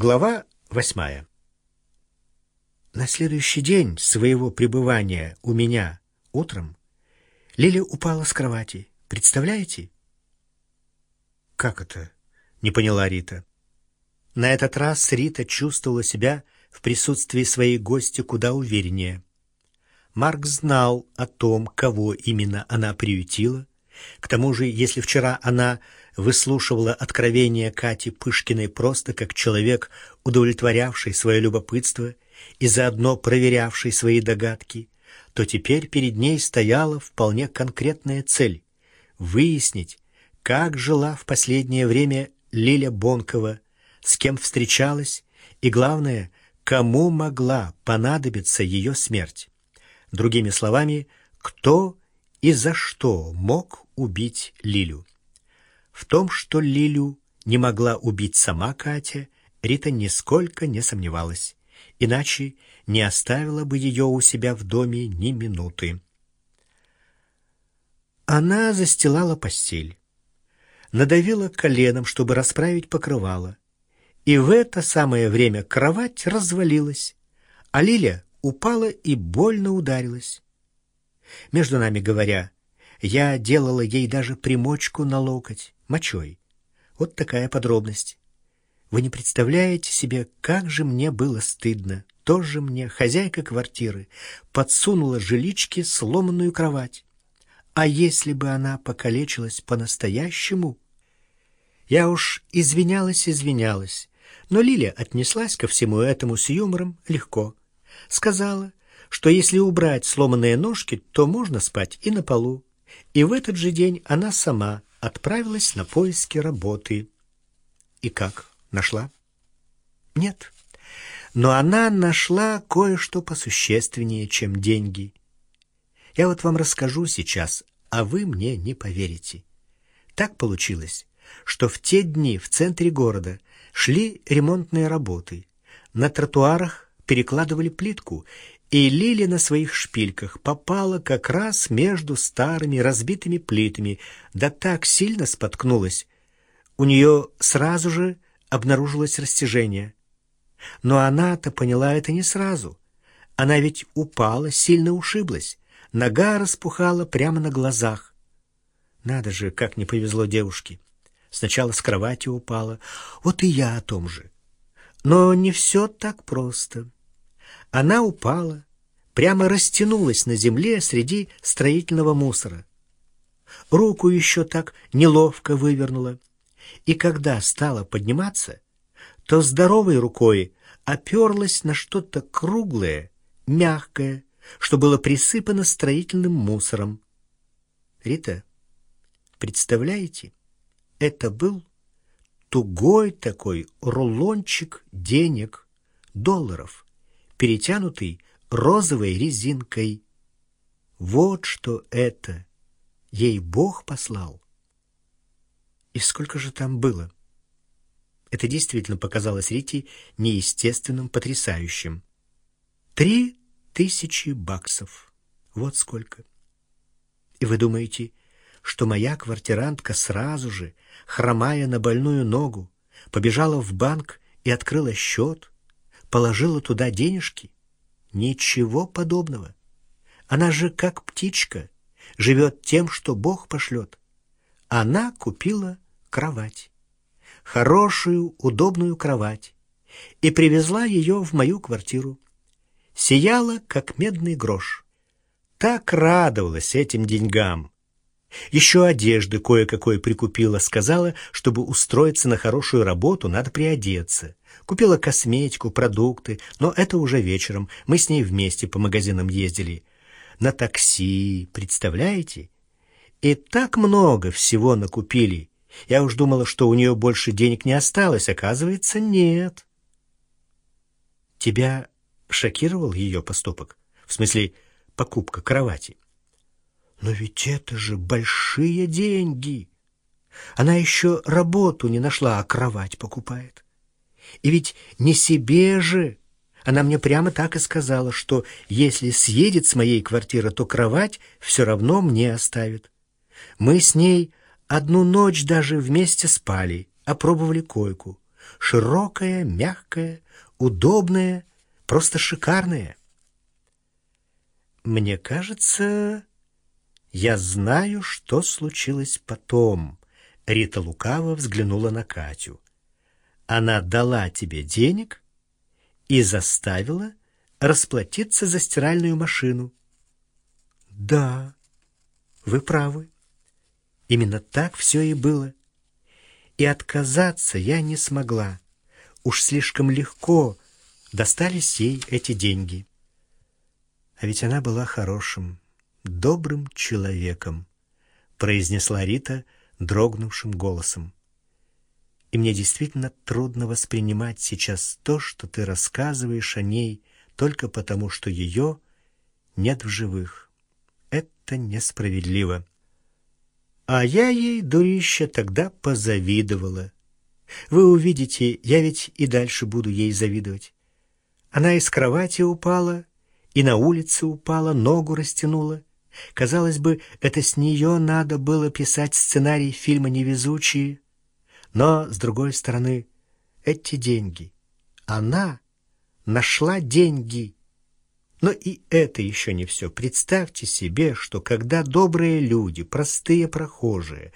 Глава восьмая. На следующий день своего пребывания у меня утром Лиля упала с кровати. Представляете? Как это? Не поняла Рита. На этот раз Рита чувствовала себя в присутствии своей гости куда увереннее. Марк знал о том, кого именно она приютила, к тому же, если вчера она выслушивала откровения Кати Пышкиной просто как человек, удовлетворявший свое любопытство и заодно проверявший свои догадки, то теперь перед ней стояла вполне конкретная цель — выяснить, как жила в последнее время Лиля Бонкова, с кем встречалась и, главное, кому могла понадобиться ее смерть. Другими словами, кто и за что мог убить Лилю. В том, что Лилю не могла убить сама Катя, Рита нисколько не сомневалась, иначе не оставила бы ее у себя в доме ни минуты. Она застилала постель, надавила коленом, чтобы расправить покрывало, и в это самое время кровать развалилась, а Лиля упала и больно ударилась. Между нами говоря, я делала ей даже примочку на локоть, мочой. Вот такая подробность. Вы не представляете себе, как же мне было стыдно. Тоже мне хозяйка квартиры подсунула жиличке сломанную кровать. А если бы она покалечилась по-настоящему? Я уж извинялась-извинялась, но Лиля отнеслась ко всему этому с юмором легко. Сказала, что если убрать сломанные ножки, то можно спать и на полу. И в этот же день она сама отправилась на поиски работы. И как? Нашла? Нет. Но она нашла кое-что посущественнее, чем деньги. Я вот вам расскажу сейчас, а вы мне не поверите. Так получилось, что в те дни в центре города шли ремонтные работы. На тротуарах перекладывали плитку, и Лили на своих шпильках попала как раз между старыми разбитыми плитами, да так сильно споткнулась. У нее сразу же обнаружилось растяжение. Но она-то поняла это не сразу. Она ведь упала, сильно ушиблась. Нога распухала прямо на глазах. Надо же, как не повезло девушке. Сначала с кровати упала. Вот и я о том же. Но не все так просто. Она упала, прямо растянулась на земле среди строительного мусора. Руку еще так неловко вывернула, и когда стала подниматься, то здоровой рукой оперлась на что-то круглое, мягкое, что было присыпано строительным мусором. Рита, представляете, это был тугой такой рулончик денег, долларов, перетянутый розовой резинкой. Вот что это ей Бог послал. И сколько же там было? Это действительно показалось Рите неестественным, потрясающим. Три тысячи баксов. Вот сколько. И вы думаете, что моя квартирантка сразу же, хромая на больную ногу, побежала в банк и открыла счет, положила туда денежки? Ничего подобного. Она же как птичка, живет тем, что Бог пошлет. Она купила кровать, хорошую, удобную кровать, и привезла ее в мою квартиру. Сияла, как медный грош. Так радовалась этим деньгам, еще одежды кое-какой прикупила, сказала, чтобы устроиться на хорошую работу, надо приодеться. Купила косметику, продукты, но это уже вечером. Мы с ней вместе по магазинам ездили. На такси, представляете? И так много всего накупили. Я уж думала, что у нее больше денег не осталось. Оказывается, нет. Тебя шокировал ее поступок? В смысле, покупка кровати? Но ведь это же большие деньги. Она еще работу не нашла, а кровать покупает. И ведь не себе же. Она мне прямо так и сказала, что если съедет с моей квартиры, то кровать все равно мне оставит. Мы с ней одну ночь даже вместе спали, опробовали койку. Широкая, мягкая, удобная, просто шикарная. Мне кажется, я знаю, что случилось потом. Рита лукаво взглянула на Катю. Она дала тебе денег и заставила расплатиться за стиральную машину. Да, вы правы. Именно так все и было. И отказаться я не смогла. Уж слишком легко достались ей эти деньги. А ведь она была хорошим, добрым человеком, произнесла Рита дрогнувшим голосом. И мне действительно трудно воспринимать сейчас то, что ты рассказываешь о ней, только потому, что ее нет в живых. Это несправедливо. А я ей, дурище, тогда позавидовала. Вы увидите, я ведь и дальше буду ей завидовать. Она из кровати упала, и на улице упала, ногу растянула. Казалось бы, это с нее надо было писать сценарий фильма «Невезучие». Но, с другой стороны, эти деньги. Она нашла деньги. Но и это еще не все. Представьте себе, что когда добрые люди, простые прохожие,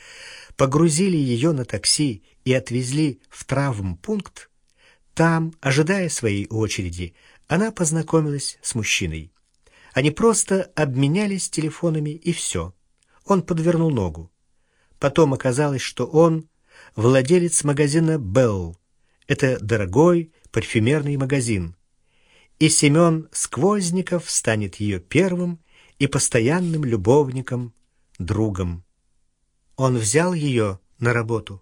погрузили ее на такси и отвезли в травмпункт, там, ожидая своей очереди, она познакомилась с мужчиной. Они просто обменялись телефонами и все. Он подвернул ногу. Потом оказалось, что он владелец магазина «Белл». Это дорогой парфюмерный магазин и Семен Сквозников станет ее первым и постоянным любовником, другом. Он взял ее на работу,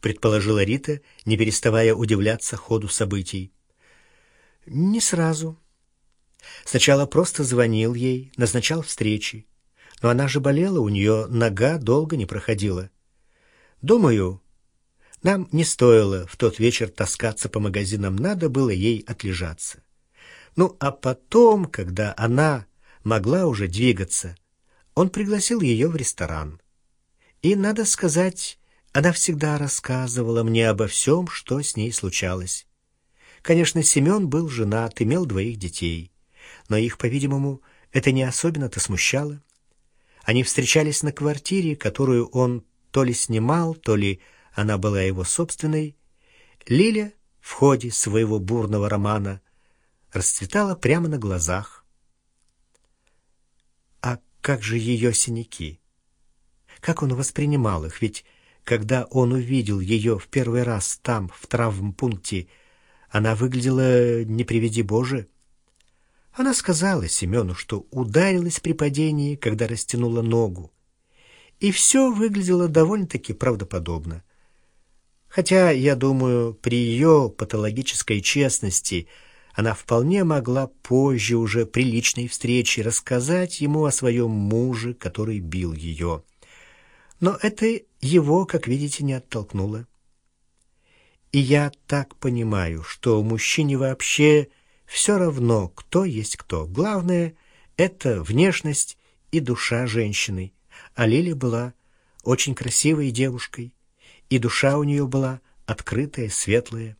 предположила Рита, не переставая удивляться ходу событий. Не сразу. Сначала просто звонил ей, назначал встречи. Но она же болела, у нее нога долго не проходила. Думаю, нам не стоило в тот вечер таскаться по магазинам, надо было ей отлежаться. Ну, а потом, когда она могла уже двигаться, он пригласил ее в ресторан. И, надо сказать, она всегда рассказывала мне обо всем, что с ней случалось. Конечно, Семен был женат, имел двоих детей, но их, по-видимому, это не особенно-то смущало. Они встречались на квартире, которую он то ли снимал, то ли она была его собственной. Лиля в ходе своего бурного романа расцветала прямо на глазах. А как же ее синяки? Как он воспринимал их? Ведь когда он увидел ее в первый раз там, в травмпункте, она выглядела, не приведи Боже. Она сказала Семену, что ударилась при падении, когда растянула ногу. И все выглядело довольно-таки правдоподобно. Хотя, я думаю, при ее патологической честности – она вполне могла позже, уже при личной встрече, рассказать ему о своем муже, который бил ее. Но это его, как видите, не оттолкнуло. И я так понимаю, что мужчине вообще все равно, кто есть кто. Главное — это внешность и душа женщины. А Лиля была очень красивой девушкой, и душа у нее была открытая, светлая.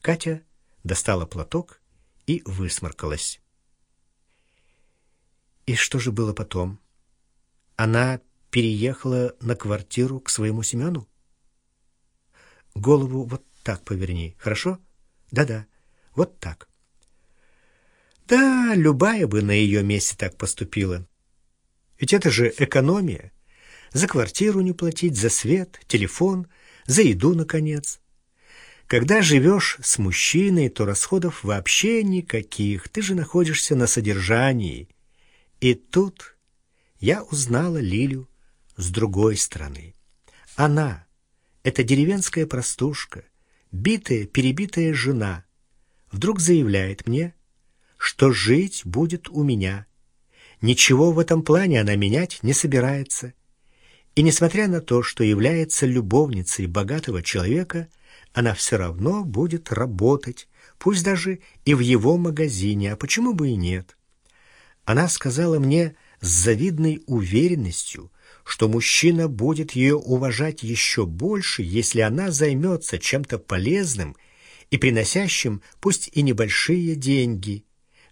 Катя достала платок и высморкалась. И что же было потом? Она переехала на квартиру к своему Семену? Голову вот так поверни, хорошо? Да-да, вот так. Да, любая бы на ее месте так поступила. Ведь это же экономия. За квартиру не платить, за свет, телефон, за еду, наконец. Когда живешь с мужчиной, то расходов вообще никаких, ты же находишься на содержании. И тут я узнала Лилю с другой стороны. Она, эта деревенская простушка, битая, перебитая жена, вдруг заявляет мне, что жить будет у меня. Ничего в этом плане она менять не собирается. И несмотря на то, что является любовницей богатого человека, она все равно будет работать, пусть даже и в его магазине, а почему бы и нет? Она сказала мне с завидной уверенностью, что мужчина будет ее уважать еще больше, если она займется чем-то полезным и приносящим пусть и небольшие деньги,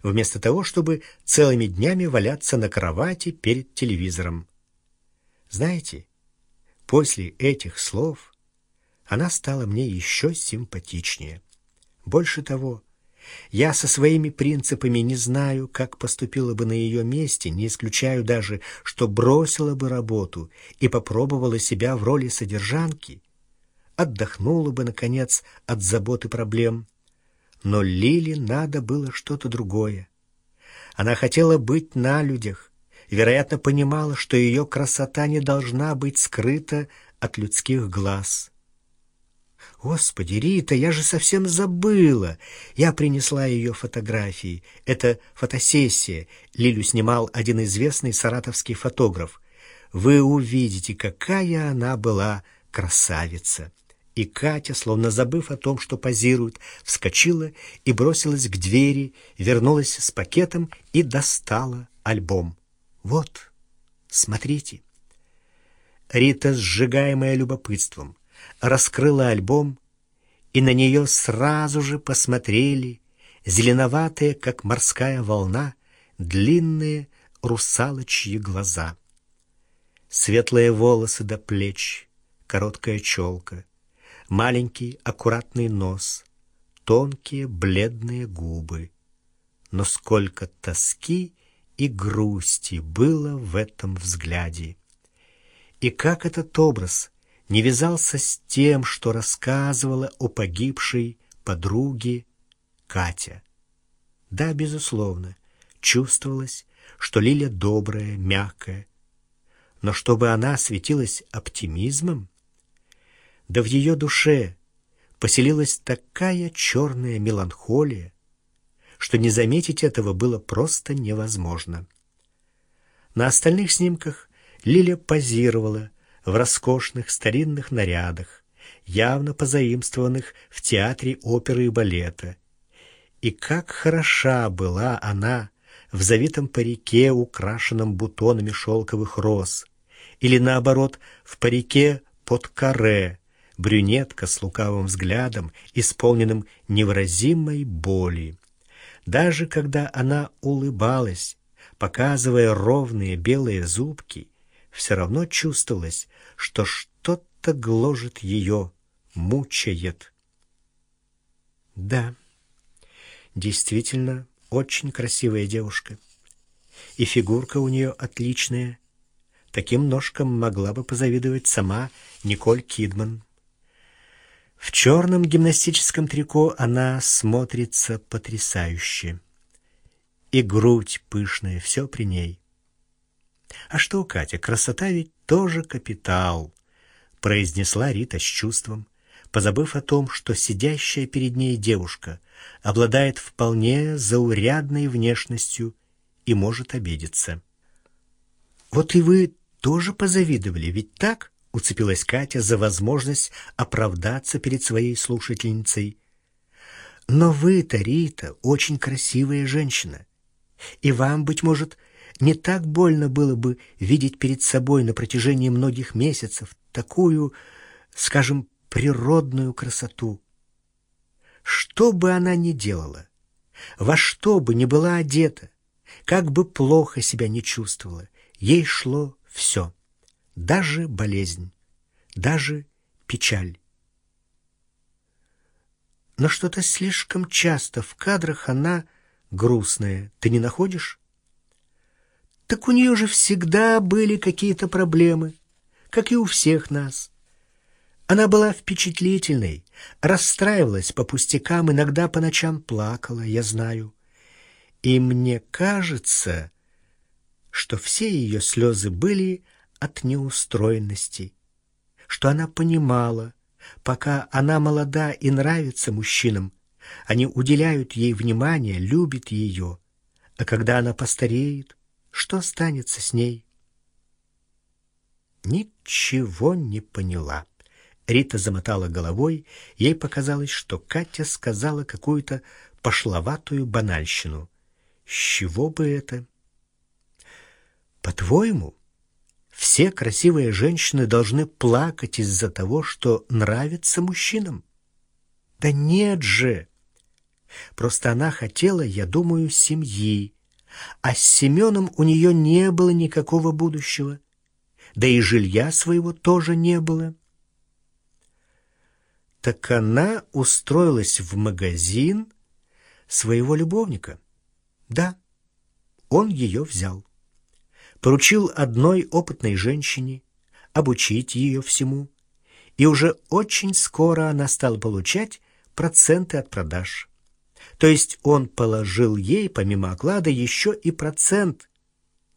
вместо того, чтобы целыми днями валяться на кровати перед телевизором. Знаете, после этих слов она стала мне еще симпатичнее. Больше того, я со своими принципами не знаю, как поступила бы на ее месте, не исключаю даже, что бросила бы работу и попробовала себя в роли содержанки, отдохнула бы, наконец, от забот и проблем. Но Лиле надо было что-то другое. Она хотела быть на людях, и, вероятно, понимала, что ее красота не должна быть скрыта от людских глаз. «Господи, Рита, я же совсем забыла!» Я принесла ее фотографии. Это фотосессия. Лилю снимал один известный саратовский фотограф. Вы увидите, какая она была красавица. И Катя, словно забыв о том, что позирует, вскочила и бросилась к двери, вернулась с пакетом и достала альбом. «Вот, смотрите». Рита, сжигаемая любопытством, раскрыла альбом, и на нее сразу же посмотрели зеленоватые, как морская волна, длинные русалочьи глаза. Светлые волосы до плеч, короткая челка, маленький аккуратный нос, тонкие бледные губы. Но сколько тоски и грусти было в этом взгляде. И как этот образ не вязался с тем, что рассказывала о погибшей подруге Катя. Да, безусловно, чувствовалось, что Лиля добрая, мягкая, но чтобы она светилась оптимизмом, да в ее душе поселилась такая черная меланхолия, что не заметить этого было просто невозможно. На остальных снимках Лиля позировала, в роскошных старинных нарядах, явно позаимствованных в театре оперы и балета. И как хороша была она в завитом парике, украшенном бутонами шелковых роз, или, наоборот, в парике под каре, брюнетка с лукавым взглядом, исполненным невыразимой боли. Даже когда она улыбалась, показывая ровные белые зубки, все равно чувствовалось, что что-то гложет ее, мучает. Да, действительно, очень красивая девушка. И фигурка у нее отличная. Таким ножкам могла бы позавидовать сама Николь Кидман. В черном гимнастическом трико она смотрится потрясающе. И грудь пышная, все при ней. «А что, Катя, красота ведь тоже капитал», — произнесла Рита с чувством, позабыв о том, что сидящая перед ней девушка обладает вполне заурядной внешностью и может обидеться. «Вот и вы тоже позавидовали, ведь так?» — уцепилась Катя за возможность оправдаться перед своей слушательницей. «Но вы-то, Рита, очень красивая женщина, и вам, быть может, — не так больно было бы видеть перед собой на протяжении многих месяцев такую, скажем, природную красоту. Что бы она ни делала, во что бы ни была одета, как бы плохо себя не чувствовала, ей шло все, даже болезнь, даже печаль. Но что-то слишком часто в кадрах она грустная, ты не находишь? Так у нее же всегда были какие-то проблемы, как и у всех нас. Она была впечатлительной, расстраивалась по пустякам, иногда по ночам плакала, я знаю. И мне кажется, что все ее слезы были от неустроенности, что она понимала, пока она молода и нравится мужчинам, они уделяют ей внимание, любят ее, а когда она постареет, что станется с ней? Ничего не поняла. Рита замотала головой, ей показалось, что Катя сказала какую-то пошловатую банальщину. С чего бы это? По-твоему, все красивые женщины должны плакать из-за того, что нравится мужчинам. Да нет же! Просто она хотела, я думаю, семьи, а с Семеном у нее не было никакого будущего, да и жилья своего тоже не было. Так она устроилась в магазин своего любовника. Да, он ее взял поручил одной опытной женщине обучить ее всему, и уже очень скоро она стала получать проценты от продаж. То есть он положил ей, помимо оклада, еще и процент.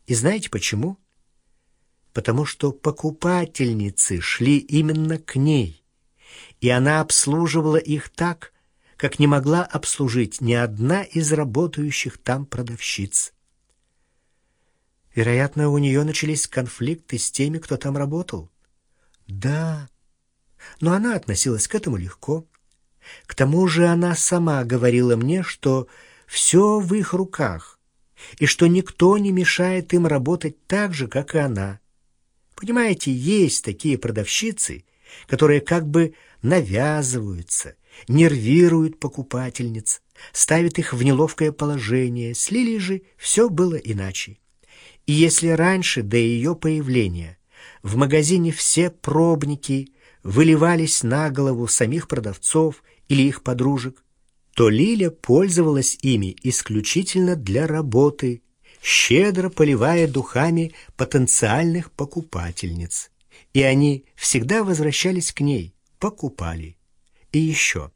И знаете почему? Потому что покупательницы шли именно к ней, и она обслуживала их так, как не могла обслужить ни одна из работающих там продавщиц. Вероятно, у нее начались конфликты с теми, кто там работал. Да, но она относилась к этому легко. К тому же она сама говорила мне, что все в их руках, и что никто не мешает им работать так же, как и она. Понимаете, есть такие продавщицы, которые как бы навязываются, нервируют покупательниц, ставят их в неловкое положение. С Лилией же все было иначе. И если раньше, до ее появления, в магазине все пробники выливались на голову самих продавцов или их подружек, то Лиля пользовалась ими исключительно для работы, щедро поливая духами потенциальных покупательниц. И они всегда возвращались к ней, покупали. И еще.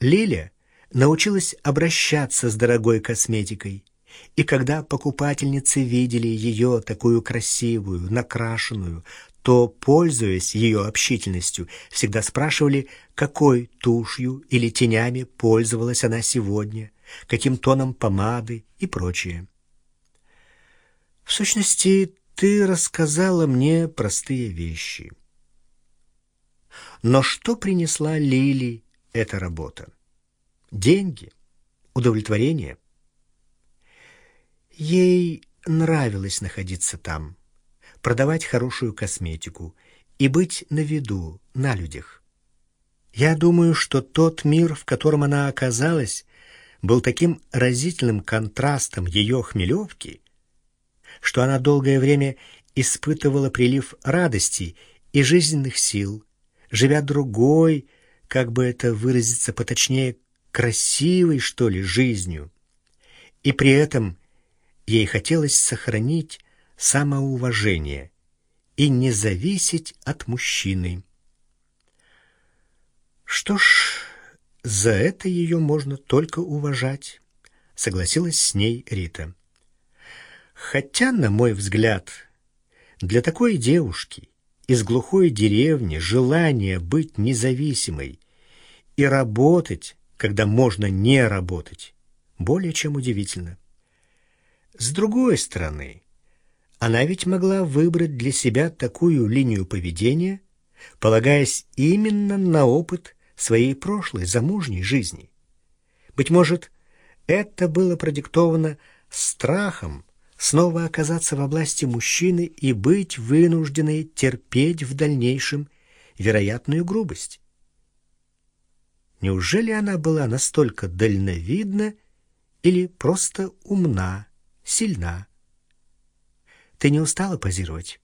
Лиля научилась обращаться с дорогой косметикой, и когда покупательницы видели ее такую красивую, накрашенную, то, пользуясь ее общительностью, всегда спрашивали, какой тушью или тенями пользовалась она сегодня, каким тоном помады и прочее. В сущности, ты рассказала мне простые вещи. Но что принесла Лили эта работа? Деньги? Удовлетворение? Ей нравилось находиться там, продавать хорошую косметику и быть на виду, на людях. Я думаю, что тот мир, в котором она оказалась, был таким разительным контрастом ее хмелевки, что она долгое время испытывала прилив радости и жизненных сил, живя другой, как бы это выразиться поточнее, красивой, что ли, жизнью. И при этом Ей хотелось сохранить самоуважение и не зависеть от мужчины. Что ж, за это ее можно только уважать, согласилась с ней Рита. Хотя, на мой взгляд, для такой девушки из глухой деревни желание быть независимой и работать, когда можно не работать, более чем удивительно. С другой стороны, она ведь могла выбрать для себя такую линию поведения, полагаясь именно на опыт своей прошлой замужней жизни. Быть может, это было продиктовано страхом снова оказаться во власти мужчины и быть вынужденной терпеть в дальнейшем вероятную грубость. Неужели она была настолько дальновидна или просто умна? Сильна. Ты не устала позировать?